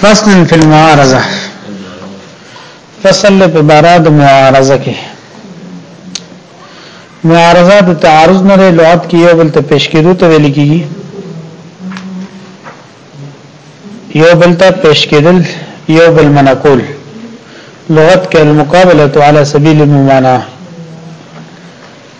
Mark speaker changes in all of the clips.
Speaker 1: فصل فی المعارضه فصل په بارا د معارضه کې معارضه د تعارض نه لغت کې یو بل ته پیش کېدو ته ویل کېږي یو بل ته پیش کېدل یو بل منقول لغت کې المقابله علی سبیل الممانعه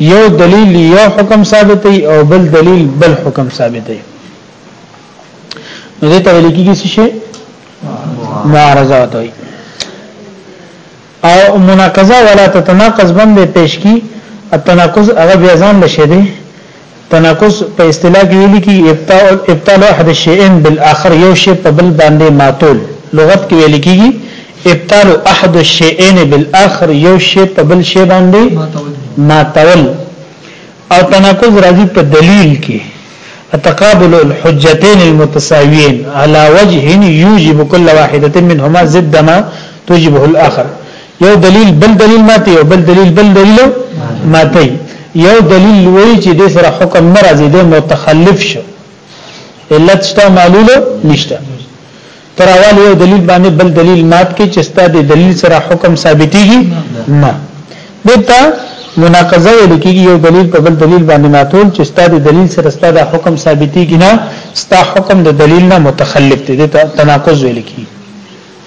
Speaker 1: یو دلیل یو حکم ثابتې او بل دلیل بل حکم ثابتې نو دې ته ویل کېږي چې معارضه وته او مناقضه ولا تتناقض باندې پیش کی التناقض هغه بیا ځان لشه دی تناقض په اصطلاح کې ویل کېږي ابطال ابطال احد الشیئین بالاخر یو شی په بل باندې ماتول لغت کې ویل کېږي ابطال احد الشیئین بالاخر یو شی په بل شی باندې ماتول او تناقض راځي په دلیل کې تقابل الحجتين المتساويين على وجه يوجب كل واحدة منهما ضد ما توجبه الآخر یو دلیل بل دلیل ماته یو بل دلیل بل دلیل ماته یو دلیل وایي چې د سره حکم ناراضي د متخلف شو علت شته معلول نشته تر اول یو دلیل باندې بل دلیل مات کې چې ستا د دلیل سره حکم ثابتېږي نه دته مناقضه لکېږي یو دلیل په بل دلیل باندې ماتول چې ستا د دلیل سره ستا د حکم ثابتېږي نه ستا حکم د دلیل نه متخلف دی دته تناقض ویل کېږي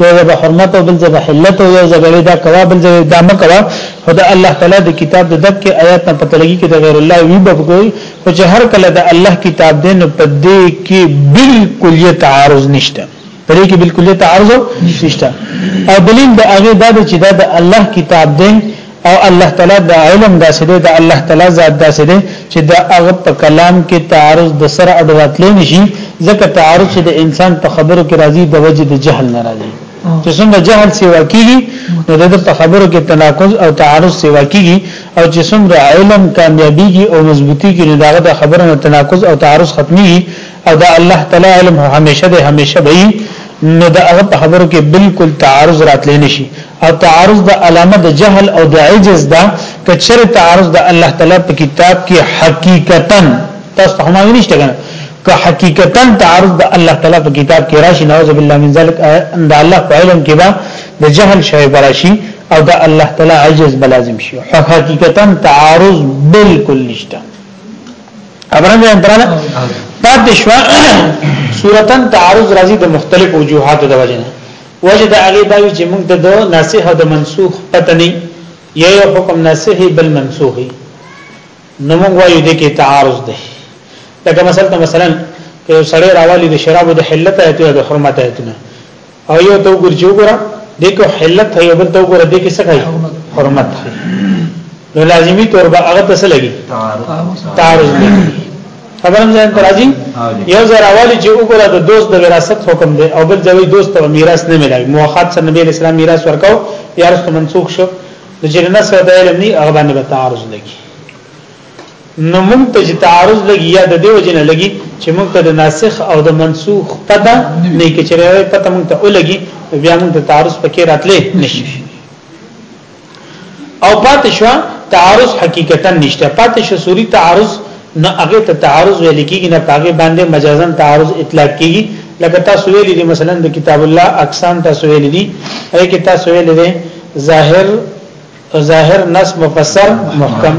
Speaker 1: یو ځای به حرمت او بل ځای به حلت او یو ځای به دا کوا بل ځای دا مکوا خدا الله تعالی د کتاب د دک آیات نه پته لګي کې د غیر الله وی به کوي خو چې هر کله د الله کتاب دې نو په دې کې بالکل یې تعارض نشته په دې کې بالکل یې تعارض نشته او دلیل د هغه دا چې دا د الله کتاب دې او الله تعالی د علم داسې دی د الله تعالی ذات داسې دی چې د هغه په کلام کې تعارض د سره اډو راتلی نشي ځکه تعارض چې د انسان په خبرو کې راځي د وجه د جهل نه راځي چې څنګه جهل سیوا کیږي نو د په خبرو کې تناقض او تعارض سیوا کیږي او چې څنګه علم کامیابیږي او مضبوطی کې نو داغه د خبرو نه تناقض او تعارض ختمي او دا الله تعالی علم همیشه د همیشه به نو د هغه په خبرو کې بالکل تعارض راتلی نشي او تعارض د علامه د جهل او د عجز دا کچر تعارض د الله تعالی په کتاب کې حقیقتا تاسو ته هم نشته کنه که حقیقتا تعارض د الله تعالی په کتاب کې راشي نعوذ بالله من ذلک د الله په علم کې به د جهل شوی براشي او د الله تعالی عجز بلازم شي حقیقتا تعارض بالکل نشته ابرنګ انتراله پاتې شو صورتن تعارض راځي د مختلف وجوهاتو د وجنه وجه د هغه دا وی چې موږ ته د ناسخ او د منسوخ پته نه یا یو حکم ناسخ بل منسوخ نو موږ وایو د کې تعارض دی لکه مثلا مثلا که یو سړی راوالي د شرابو د حلت ایت او د حرمت ایتونه او یو تو ګرځو ګره د کو حلت یو بل تو ګره د کې څه کوي حرمت نو لازمی طور به هغه تاسو لګي تعارض خبرم ځان ترازی یو زر اولی چې وګوره د دوست د وراثت حکم دی او بل ځوی دوست ته میراث نه ملای موخات سره نبی اسلام میراث ورکاو یا رسته منسوخ شو د جننه سره د علم نه هغه باندې به تعارض لګي نو موږ ته چې تعارض لګي یا د دیو جن لګي چې موږ ته د ناسخ او د منسوخ پته نه کې چې پته موږ ته ولګي بیا موږ ته تعارض پکې راتلې نشي او پاتې شو تعارض حقیقتا نشته پاتې شو سوري تعارض نه هغه ته تعارض ویل کیږي نه پاګه باندې مجازن تعارض اطلاق کیږي لکه تاسو ویل دي مثلا د کتاب الله اقسام تاسو ویل دي هغه کې تاسو ویل دي ظاهر ظاهر نص مفسر محکم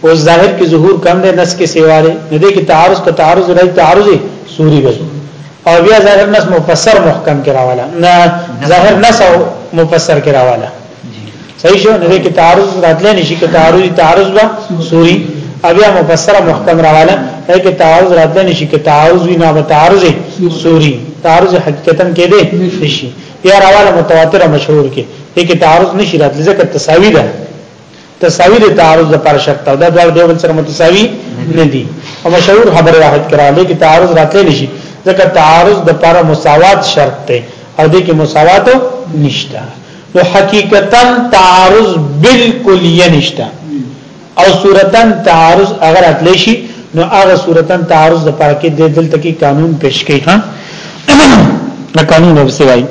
Speaker 1: اوس ظاهر کې ظهور کم دی نس کې سیوا دی نو دې کې تعارض ته تعارض راځي تعارض سوري به او بیا ظاهر نس مفسر محکم کې راواله نه ظاهر نس او مفسر کې راواله صحیح شو نه کې تعارض راتلې نشي کې تعارض تعارض وا سوري بیا مفسر محکم راواله نه کې تعارض راتلې نشي کې تعارض وی نه تعارض سوري تعارض حقیقتا کې دی نشي یا راواله متواتر مشهور کې دې کې تعارض نشي راتلې ځکه تساوی ده تساوی د تعارض لپاره شرط او دا ډول دی بل سره متساوی نه دي او مشهور خبره واحد کرا دي کې تعارض راتلی نشي ځکه تعارض د لپاره مساوات شرط دی او د کې مساوات نشته نو حقیقتا تعارض بالکل یې نشته او صورتا تعارض اگر راتلی شي نو هغه صورتا تعارض د لپاره کې د دلته کې قانون پیش کوي ها قانون به سوي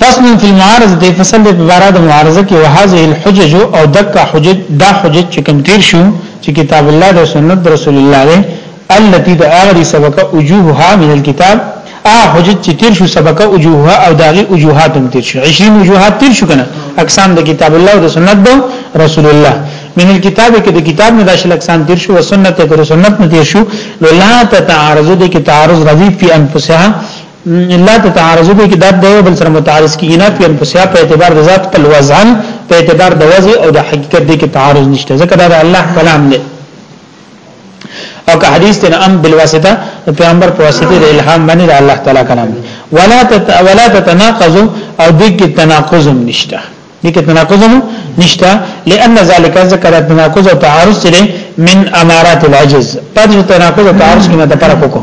Speaker 1: فصل فی المعارض دی فصل دی عبارت د معارضه کې وهذه الحجج او دک حجج دا حجج چې کوم تیر شو چې کتاب الله او سنت رسول الله دی التي د اغری سبق وجوهها من الكتاب ا حجج چې تیر شو سبق وجوهها او داغي وجوهات هم تیر شو 20 وجوهات تیر شو کنه اقسام د کتاب الله او سنت دو رسول الله من الكتاب کې د کتاب نه داخل اقسام تیر شو او سنت کې د سنت نه تیر شو ولا تتعارض د کتاب تعارض رضی فی انفسها لا تتعارض دي کې دا د یو بل سره متعارض کیږي نه په انفسیا په اعتبار د ذات په وزن په اعتبار د وضع او د حقیقت دي کې تعارض نشته ځکه دا د الله کلام دی او که حدیث تن ام بالواسطه پیغمبر په واسطه د الهام باندې د الله تعالی کلام دی ولا تت ولا تتناقض او دي کې تناقض نشته دي کې تناقض نشته لئن ذلک ذکر تناقض او تعارض لري من امارات العجز پدې تناقض او تعارض کې نه د پر کوکو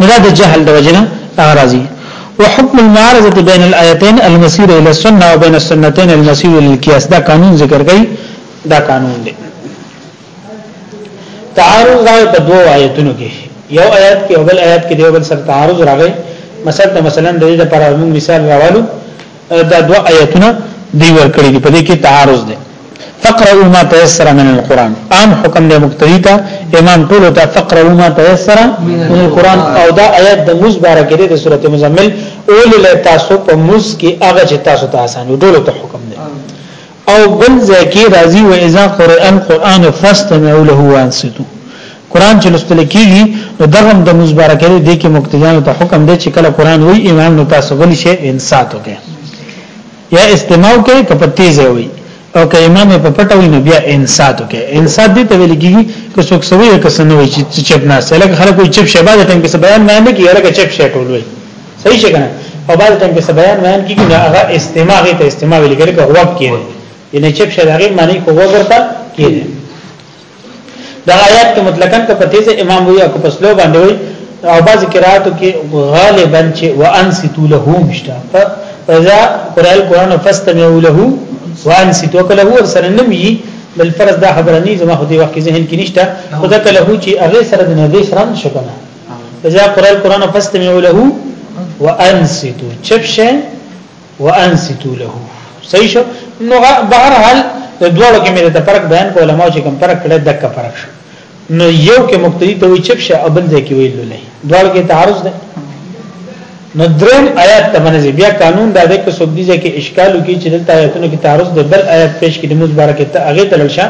Speaker 1: نو دا د جهل د وجنه راځي وحكم المعارضه بين الايتين المسير الى السنه وبين السنتين المسير الى القياس دا قانون ذکر کړي دا قانون دی تعارض راغی په دوو آیتونو کې یو آیت کې او بل آیت کې دیو بل سره تعارض راغی مثلا مثلا د دې لپاره موږ مثال راوړو دا دو آیتونه دی ورکړي دي په دې کې تعارض دی فقروا ما تيسر من القران عام حکم دی مقتدی ته امام ټول ته فقروا ما تيسر من القران او دا آیت د موس باره کې د سورته مزمل اول له تاسو په موس کې هغه چې تاسو ته آسان ټول ته حکم دی او بل ځای کې راځي و اذا قرئ القرآن فاستمعوا له وانصتوا قران چې لوستل کیږي نو دغه د مزبرکه دي کې مقتدیانو ته حکم دی چې کله قران وای امام نو تاسو غلی شي انصات وکړي یا استماع کوي کپ تیز وي او که امام په پټه وي نو بیا انصات وکړي انصات دي ته ویل کیږي که څوک سوي که سنوي چې چپ نه سره خلک چپ شبا د ټیم کې بیان نه نه کیږي هغه چپ شټول وي صحیح څنګه او بعد ټیم کې بیان بیان کیږي نه هغه استماع غي ته استماع ویل کېږي که غوږ کېږي ینه چپ شه دغه معنی کو غوږ ورته کېږي دا آیات کې مطلقاً که په تیزه امام وي او په سلو باندې وي او بعض قراتو کې غالبا چې وانصتو له مشتا فاذا قرأ القرآن فاستمعوا له وانصتوا له ورسره نمي بل فرض دا خبره نه زما خو دې وخت ذهن کې نشته خو دا کله هو چې هغه سره د نبی سره شکنه اذا قرأ القرآن فاستمعوا له وانصتوا چپ شه وانصتوا له صحیح شو نو بهر حال د دوړو کې مې ته فرق بیان کوله ما چې کوم فرق کړه دک فرق شو نو یو کې مقتدی ته وی چپ شه او بل ځای کې وی لولې دوړو کې تعارض ده نو دریم آیات ته باندې بیا قانون دا دی چې څوک دي چې اشکالو کې چې دلته آیاتونو کې تعارض ده بل آیات پیش کې د مزبره کې ته هغه تلل شه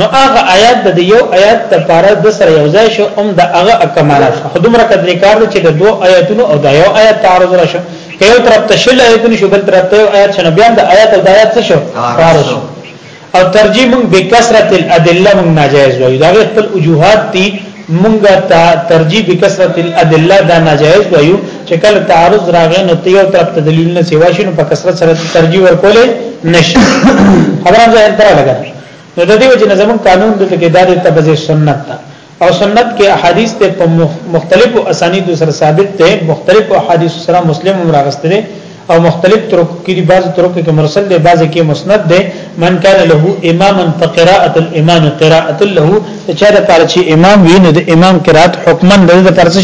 Speaker 1: نو هغه آیات د یو آیات لپاره د سره یو ځای شو هم د هغه اکماله شو خو دومره قدر کار چې د دوه آیاتونو او د یو آیات تعارض را شو که یو طرف ته شل آیاتونه شو بل طرف ته یو آیات شنو بیا د آیات او د آیات څه شو تعارض او ترجیح موږ به کثرت الادله موږ ناجایز وایو دا خپل وجوهات دي موږ ته ترجیح به کثرت الادله دا ناجایز وایو چې کله تعارض راغی نو ته یو طرف ته دلیل نه سیوا شنو په کثرت سره ترجیح ورکول نشي خبره ځای تر لګا نو د دې وجه نه زمون قانون د کې دار تبذ سنت ده او سنت کې احادیث ته په مختلفو اسانید سره ثابت ده مختلفو احادیث سره مسلم هم راغسته ده او مختلف طرق کې دي بعض طرق کې مرسل ده بعض کې مسند ده من کان له اماما فقراءه الامام قراءه له چې دا پر چې امام ویني د امام قرات حکمن د پر څه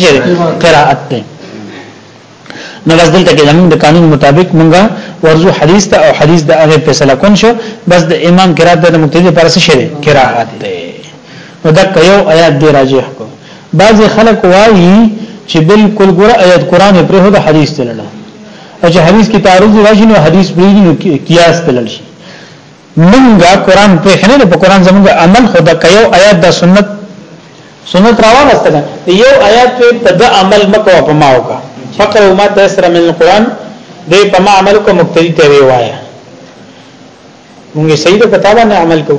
Speaker 1: قرات ده نو بس دلته کې زمونږ د قانون مطابق مونږه ورزو حدیث ته او حدیث د هغه فیصله کون شو بس د امام قرات د مقتدی پر څه شری قرات ده نو دا یو آیات دی راجح کو بعض خلک وایي چې بالکل ګور آیات قران پر هو د حدیث تلل او چې حدیث کې تعارض راشي نو حدیث پرې نو قیاس تلل شي مونږه قران په خنه نه په قران زمونږه عمل خدا کيو آیات د سنت سنت راوغسته ده یو آیات په د عمل مکو په ما وکا فقر ما تسر من القران دې په ما عمل کو مقتدی ته وی وایا مونږه صحیح په تابع نه عمل کو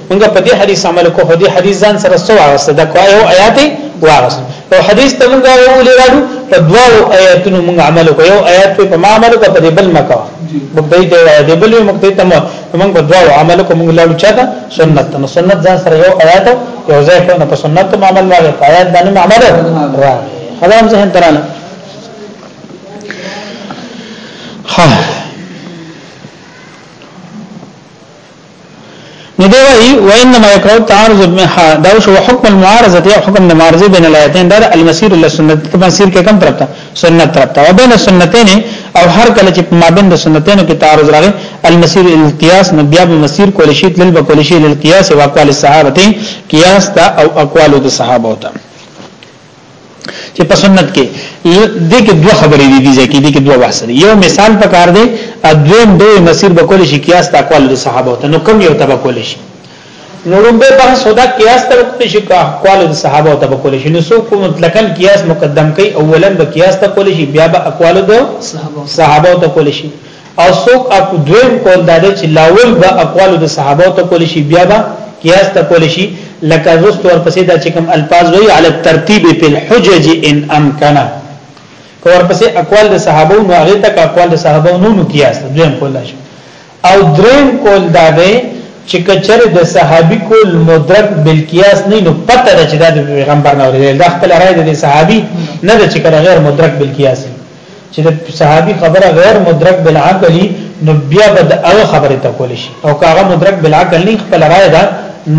Speaker 1: موږ په دې حدیث عمل کو هدي حدیث ځان سره سو واغسته د کوه او آیات واغس او حدیث ته موږ ولرالو په دوا او آیاتونو موږ عمل کو یو آیات په ما عمل کو په دې بل مکو مقتدی ته وای دی بل یو مقتدی ته موږ په دوا او عمل کو موږ لاړو چاته سنت ته سنت ځان سره یو آیات یو ځای کو نه په سنت ته عمل واغې په آیات باندې عمل را خدام ذهن ترانه ها نو دی وایي وانما یکره تعارض منها دا شو حکم المعارضه دی حکم د معارضه بین الایتین دا المسیر الی سنت ته مسیر کې کم طرف ته سنت طرف ته او بین سنتین او هر کله چې په مابین د سنتین کې تعارض راغی المسیر القیاس نو بیا به مسیر کول شي تل به کول شي للقیاس او اقوال الصحابه قیاس دا او اقوال د صحابه ته چې په سنت کې د کې دوه خبرې دي دي چې دي کې دوه بحث دي یو مثال پکار دی ادویم دوی مسیر به کول شي قیاس تقوال د صحابه ته نو کم یو تبع کول شي نورم به بحث ودا قیاس ته وکړي شي کا اقوال د صحابه ته کول شي نو څوک مطلقاً قیاس مقدم کوي اولا به قیاس ته کول شي بیا به اقوال د صحابه ته کول شي او څوک اپ دویم قول دا دی چې لاول به اقوال د صحابه ته کول شي بیا به قیاس ته کول شي لکه رست ورپسې دا چې کوم الفاظ وی علی الترتیب فی الحجج ان امکن کو ورپسې اقوال د صحابه نو هغه تک اقوال د صحابه نو نو قیاس دویم قول شي او دریم قول دا دی چې کچر د صحابي کول مدرک بل قیاس نه نو پته ده چې دا د پیغمبر نه ورته د خپل رائے د صحابي نه ده چې کړه غیر مدرک بل قیاس چې د صحابي خبره غیر مدرک بالعقل نو بیا به د هغه خبره تکول شي او کاغه مدرک بالعقل نه خپل رائے ده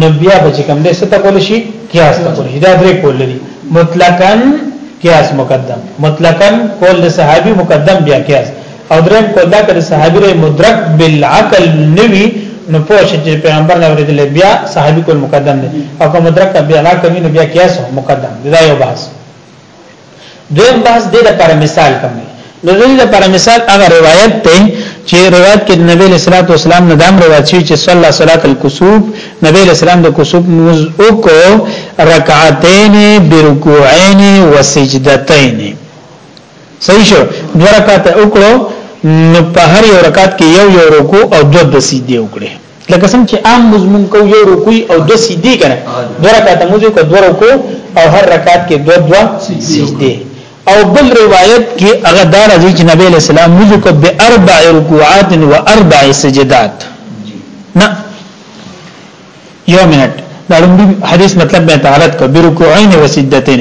Speaker 1: نو بیا به چې کوم دې ست تکول شي قیاس تکول شي دا درې کول دي مطلقاً قیاس مقدم مطلقاً کول د صحابي مقدم بیا قیاس او درېم کول دا کړه صحابي له مدرک بالعقل نوي نو پوه شي چې پیغمبر نه ورېدل بیا صحابي کول مقدم دي او کوم مدرک بیا لا کوي نو بیا قیاس مقدم دا یو بحث دویم بحث دې لپاره مثال کوم نو دې لپاره مثال هغه روایت ته چې روایت کې نبی صلی الله علیه وسلم نه دام روایت شي چې صلی الله صلات الکسوب نبی صلی الله د کسوب موز او کو رکعتین برکوعین وسجدتین صحیح شو دو رکعت وکړو نو په هر یو رکعت کې یو یو رکوع او دو د سجدي وکړي لکه څنګه چې عام مزمون کو یو رکوع او دو سجدي کنه دو رکعات موږ کو دو رکوع او هر رکعات کې دو دو سجدي او بل روایت کې هغه دار عزیز چې نبی له سلام موږ کو به اربع رکوعات و اربع سجدات نه یو منټ دا لومبي حدیث مطلب به تعالت کو برکوعین و سجدتین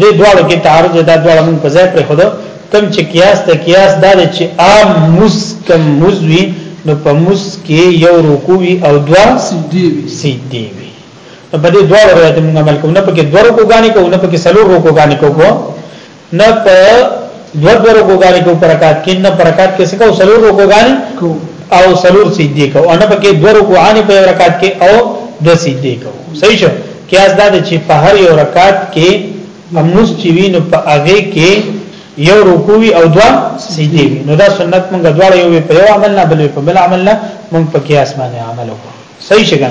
Speaker 1: دې دواړو کې تعارض دا دواړه موږ په ځای پر خود کم چې قیاس ته قیاس دا دی چې عام مسکم مزوی نو په مسکه یو رکوعي او دوا
Speaker 2: سجدي وي
Speaker 1: سجدي وي په دې دواړو روایت موږ عمل کوو نه پکې دوه رکوعګانی کوو نه پکې سلور رکوعګانی کوو نه په دو دو رکوګانی کو پرکات کې نه پرکات کې څه کو سلور رکوګانی
Speaker 2: کو
Speaker 1: او سلور سجدي کو ان پکې دو رکوعانی په رکعت کې او د سجدي کو صحیح شو قیاس دا چې په هر یو رکعت کې اموس چې وینو په هغه کې یو رکوعي او دوا سجدي نو دا سنت مونږ دواړه یو په یو عمل نه بل په بل عمل نه مونږ په قیاس باندې عمل وکړو صحیح شګه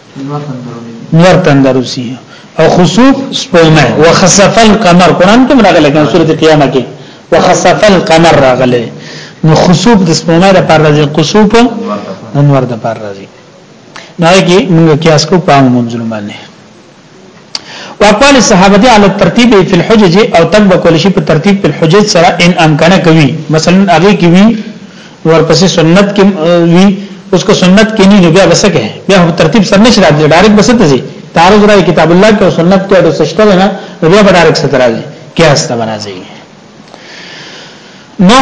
Speaker 1: نور تندرسي او خسوف سپومه وخسف القمر قران کې راغلی کنه سورته قیامت کې وخسف القمر راغلی نو خسوف د سپومه د پر راځي خسوف انور د پر راځي نو کې موږ قیاس کو پام منظور باندې واقوال الصحابه دي على الترتيب في الحجج او تک بکول شي په ترتیب په الحجج سره ان امکان کوي مثلا هغه کې وي ورپسې سنت کې وي اوس کو سنت کې نه بیا وسکه بیا په ترتیب سره نشي راځي ډایرکټ بس ته ځي تعارض راي کتاب الله کې سنت کې د سشته نه بیا ډایرکټ سره راځي کیاس ته راځي نو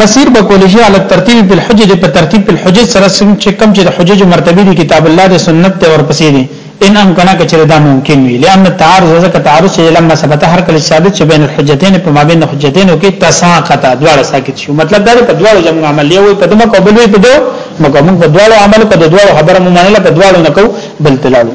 Speaker 1: مسیر به کول شي علي ترتیب په الحجج په ترتیب په الحجج سره سم چې کم چې د حجج مرتبه دي کتاب الله د سنت ته ورپسې دي ان امکان کچره دا ممکن وي لئن التعارض ځکه تعارض چې لما ثبت هر کله ثابت چې بین الحجتين په مابین الحجتين کې تساقط دواړه ساکت شو مطلب دا په دواړو جمع عمل یو په دمه قبول وي په دوه مګر موږ په دواړو عمل په دواړو خبره مو منله په دواړو نکو بل تلالو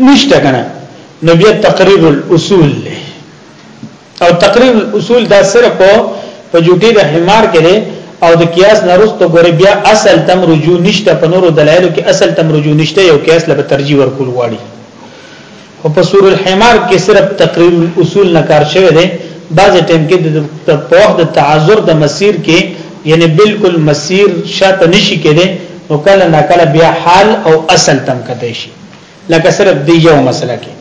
Speaker 1: نشته کنه نو بیا تقریر الاصول له او تقریر الاصول دا صرف په جوټي د حمار کې دی او د قیاس نرسته ګوري بیا اصل تم رجوع نشته په نورو دلایلو کې اصل تم رجوع نشته یو قیاس له ترجیح ورکول واړي او په سور الحمار کې صرف تقریر الاصول نه کار شوی دی بعض ټیم کې د په وخت د تعذر د مسیر کې یعنی بالکل مسیر شاته نشي کېده نو کله نه کله بیا حال او اصل تم کته شي لکه صرف دی یو مسله کې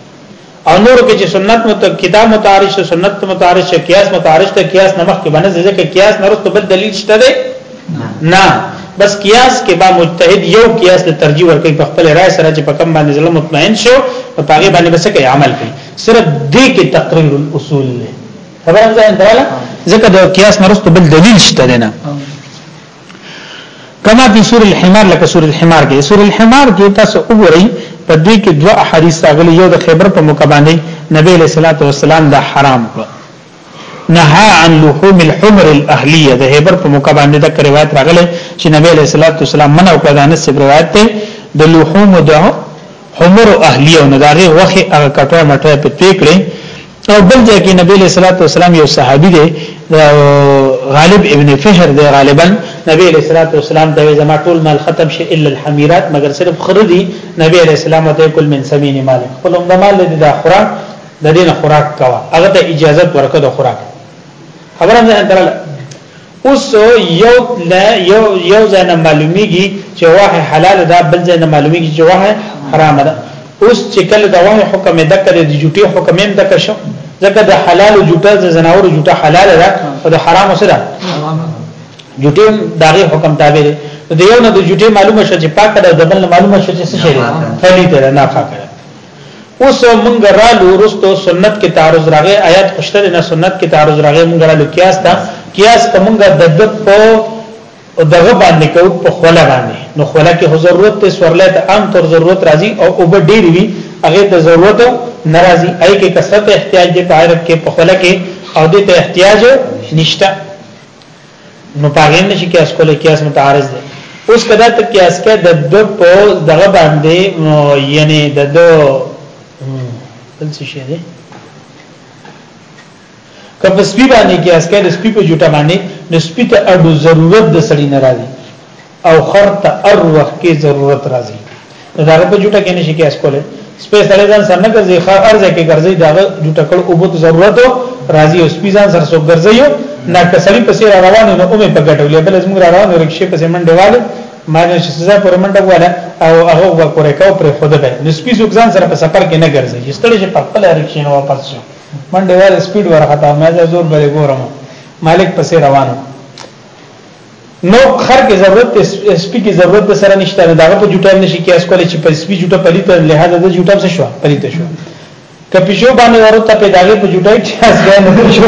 Speaker 1: او نور کې چې سنت مت کتاب متعارض شو سنت متعارض شو قیاس متعارض ته قیاس نمخ کې باندې ځکه قیاس نرسته بل دلیل شته دی نه بس قیاس کې با مجتهد یو قیاس ته ترجیح ورکړي په خپل رائے سره چې په کم باندې ظلم مطمئن شو او پاګې باندې بس کې عمل کوي صرف دې کې تقریر الاصول له خبره ځان دراله ځکه د قیاس نرسته بل دلیل شته نه کما فی سور الحمار لکه سور الحمار کې سور الحمار کې تاسو وګورئ په دې کې دوه احادیث راغلي یو د خیبر په موقع باندې نبی له صلوات و سلام دا حرام کړ نهى عن لحوم الحمر الاهليه د هیبر په موقع باندې دا روایت راغله چې نبی له صلوات و سلام منع کړ دا نس روایت ته د لحوم د حمر اهليه او نداغه وخه هغه کټه مټه په پی کړې او بل ځای کې نبی له صلوات و سلام یو صحابي دی غالب ابن فهر دی غالبا نبی له صلوات و سلام د زما ټول مال ختم شي الا الحمیرات مگر صرف خردي نبی له سلام ته کل من سمین مال خپل د مال د داخره د دین خوراک کوا هغه ته اجازه ورکړه د خوراک خبره ده اوس یو نه یو یو ځای نه معلومیږي چې واه حلال ده بل ځای نه معلومیږي چې واه حرام ده اوس چې کله دا واه حکم ده کړي د جوټي حکم هم ده کښو ځکه د حلال او جوټه د زناور جوټه حلال ده او د حرام سره ده جوټي دغه حکم تابع دی د یو نه د جوټي معلومه شو چې پاک ده د بل معلومه شو چې څه شي ده فلی ده نه پاک ده اوس مونږ رالو ورستو سنت کې تعارض راغی آیات خوشته نه سنت کې تعارض راغی مونږ رالو قیاس تا قیاس په مونږ د د په او دغه باندې کو په خوله باندې نو خوله کې ضرورت ته سورلې ته عام طور ضرورت راځي او او به ډیر وي هغه ته ضرورت ناراضي اي کې کثرت احتیاج دې په عرب کې په خوله کې او دې ته احتیاج نشته نو پاګین نشي کې اس کولې کې اس متعارض دی اوس کدا ته کې اس کې د د په دغه باندې یعنی د د بل څه شي دی کپ سپی باندې کې اس کې د سپی په جوټه باندې د سپی ته اډو ضرورت د سړی نه راځي او خر ته ار وخت کې ضرورت راځي نو دا په جوټه کې نشي کېس کوله سپې سړی ځان سره نه ګرځي خر ارزه کې ګرځي دا جوټه کول او بوت ضرورت راځي او سپې ځان سره سو ګرځي نه کسړي پسې روانه نو اومه په ګټولې بل زموږ روانه رکشې پسې منډه والي ما نه سزا پر منډه واله او هغه وا کورې کاو پر خود به نو سپې څوک ځان سره په سفر کې نه ګرځي چې ستړي شي په خپل رکشې نه واپس شي منډه والي سپیډ ورخه تا ما زور بلې ګورم مالک پسې روانه نو خر کې ضرورت ته سپي کې ضرورت د سره نشته نه داغه په جوټه نشي کې اس کولې چې په سپي جوټه پلیته لهدا د جوټه څه شو پلیته شو که پښو باندې ورته په داغه په جوټه چې اس ګان نه پښو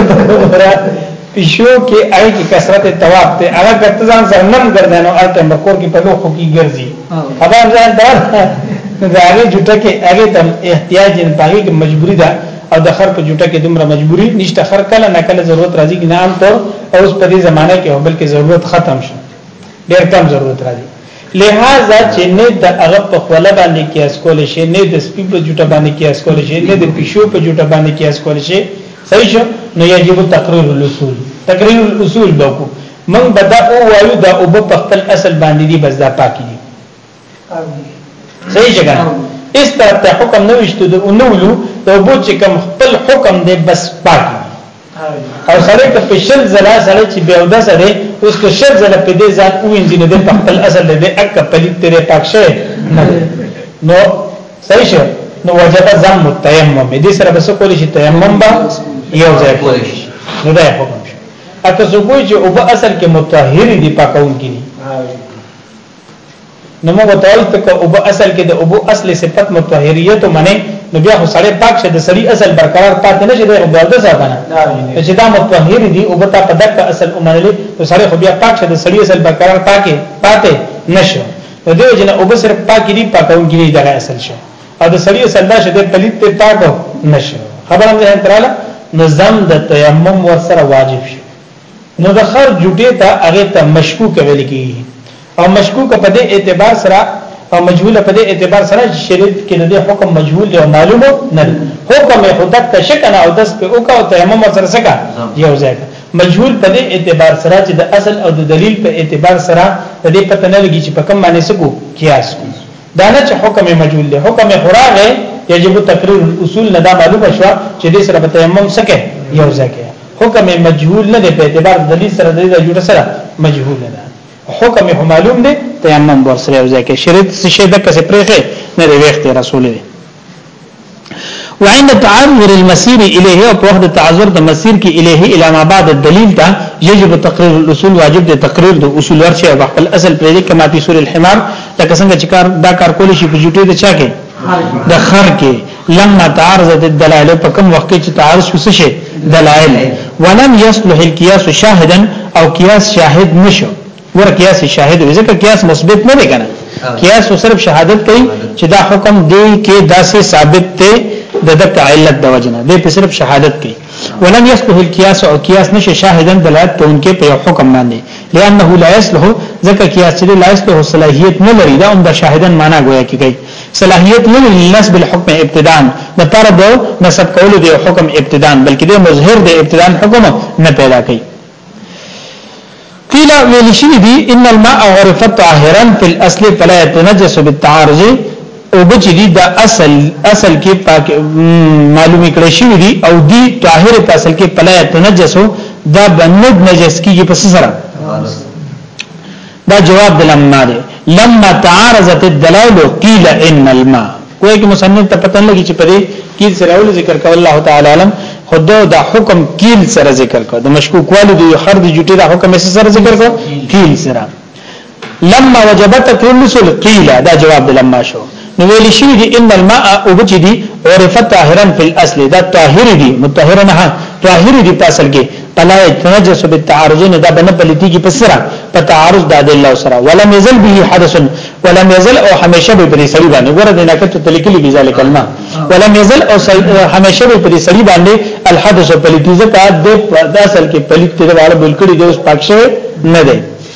Speaker 1: پښو کې آی کې کثرت تواب ته هغه کته ځان زرنم ګرځنو الته مکور کې په لوخو کې ګرځي خبر ځان دا داغه جوټه کې هغه تم احتیاج نه پاږي کې مجبوری ده او د خر په جوټه کې دومره مجبوری نشته خر کله نه کله ضرورت راځي نه عام طور اوس په دې زمانه کې بلکې ضرورت ختم شو ډېر کم ضرورت راځي لہذا چې نه د هغه په خوله باندې کیاس کول شي نه د سپي په جوټه باندې کیاس کول شي نه د پښو په جوټه باندې کیاس کول شي صحیح شو نو یجب تقریر الاصول تقریر الاصول بکو من بدا او وایو دا او په خپل اصل باندې دي بس دا پاکي دي صحیح څنګه اس طرف ته حکم نه وشته د اونولو د بو چې کم خپل حکم دی بس پاک او سره ته په شل زلا سره چې به ودا سره اوس که شل زلا په دې ځان او انځي نه په خپل اصل دې اک پلیت تیرې پاک شه نو صحیح شه نو وجب زم تیمم دې سره بس کول شي تیمم با یو ځای کول شي نو دا حکم شي اته زه کوی چې او په اصل کې متطهر دي پاکون کې نو موږ ته وایي ته که اوبه اصل کې د اوبو اصل صفت متطهریت منه نو بیا خو سړی پاک شه د سړی اصل برقرار پاتې نه شي د عبادت ځابنه چې دا متطهر دي او بتا په دغه اصل ومنلې نو سړی خو بیا پاک شه د سړی اصل برقرار پاکه پاتې نشو نو دیو جن اوبه صرف پاکې دي پاکون کې نه دغه اصل شه او د سړی اصل دا شه د پلیت ته پاک نشو خبره مې تراله نظام د تیمم ور سره واجب شي نو د خر جوټه ته هغه ته مشکوک ویل کی او مشکوک په دې اعتبار سره او مجهول په دې اعتبار سره چې شریعت کې د دې حکم مجهول دی او معلوم نه دی حکم یې خدک ته شکن او دس په اوکا او تیمم سره سکا یو ځای مجهول په دې اعتبار سره چې د اصل او د دلیل په اعتبار سره د دې پته نه لګي چې په کوم معنی سکو قیاس کو دا نه چې حکم مجهول دی حکم خراغه یجب تقریر الاصول نه دا معلومه شو چې دې سره به تیمم سکه یو ځای حکم مجهول نه دی په اعتبار د دلیل سره د دې جوړه سره مجهول نه ده حکم هو معلوم دی تیمم ور سره وځي کې شرط څه شي د کسې پرېخه نه دی وخت رسول دی وعند تعذر المسير اليه او په وخت تعذر د مسیر کې اليه الى ما بعد الدليل ته يجب تقرير الاصول واجب د تقرير د اصول ورشه او خپل اصل پرې دي کما په سور الحمار لکه څنګه چې کار دا کار کول شي په جوټي د چا کې د خر کې لما تعارضت الدلائل په کوم وخت کې چې تعارض شو شي دلائل ولم يصلح القياس شاهدا او قياس شاهد نشو ور قياس شاهد وي ځکه قياس مثبت نه دی کنه قياس صرف شهادت کوي چې دا حکم دی کې داسې ثابت دی د دک علت د وجنه دی په صرف شهادت کوي ولم يصلح القياس او قياس نشه شاهدا دلالت کوونکې په حکم باندې لانه لا يصلح ځکه قياس چې لا يصلح صلاحيت نه لري دا هم د شاهدن معنا گویا کوي صلاحیت نه لري لنسب الحکم ابتداء د پر د نسب کولو د حکم ابتداء بلکې د مظهر د ابتداء حکم نه پیدا کوي قیل ویل شي دي ان الماء غرفت طاهرا في الاصل فلا يتنجس بالتعارض او بچ دي د اصل اصل کې پاک معلومي کړی شي دي او دي طاهر په اصل کې فلا يتنجس دا بند نجس کیږي په سره دا جواب د لما دی لما تعارضت الدلائل قيل ان الماء کوی کې مصنف ته پتن لګی چې پدې کیل سره اول ذکر کول الله تعالی علم خدای دا حکم کیل سره ذکر کړ د مشکوک والي د خرد جټي دا حکم یې سره ذکر کړ کیل سره لما وجبت تلسل قيل دا جواب د لما شو نو ویل شوی دی ان الماء اوبه چې دي عرفت طاهرا فی الاصل دا طاهر دي مطهر نه طاهر دي په اصل کې فلا يتنجس بالتعارض نه دا بنه پلیتی کې پسره په تعارض د عدل الله سره ولم يزل به حدث ولم يزل او همیشه به پرې سړي باندې ګوره دینه کته تلکلی به ذلک الماء ولم يزل او همیشه به پرې سړي باندې الحدث پلیتی ځکه د اصل کې پلیت ته واړه بلکړي د اوس پاک شوی نه دی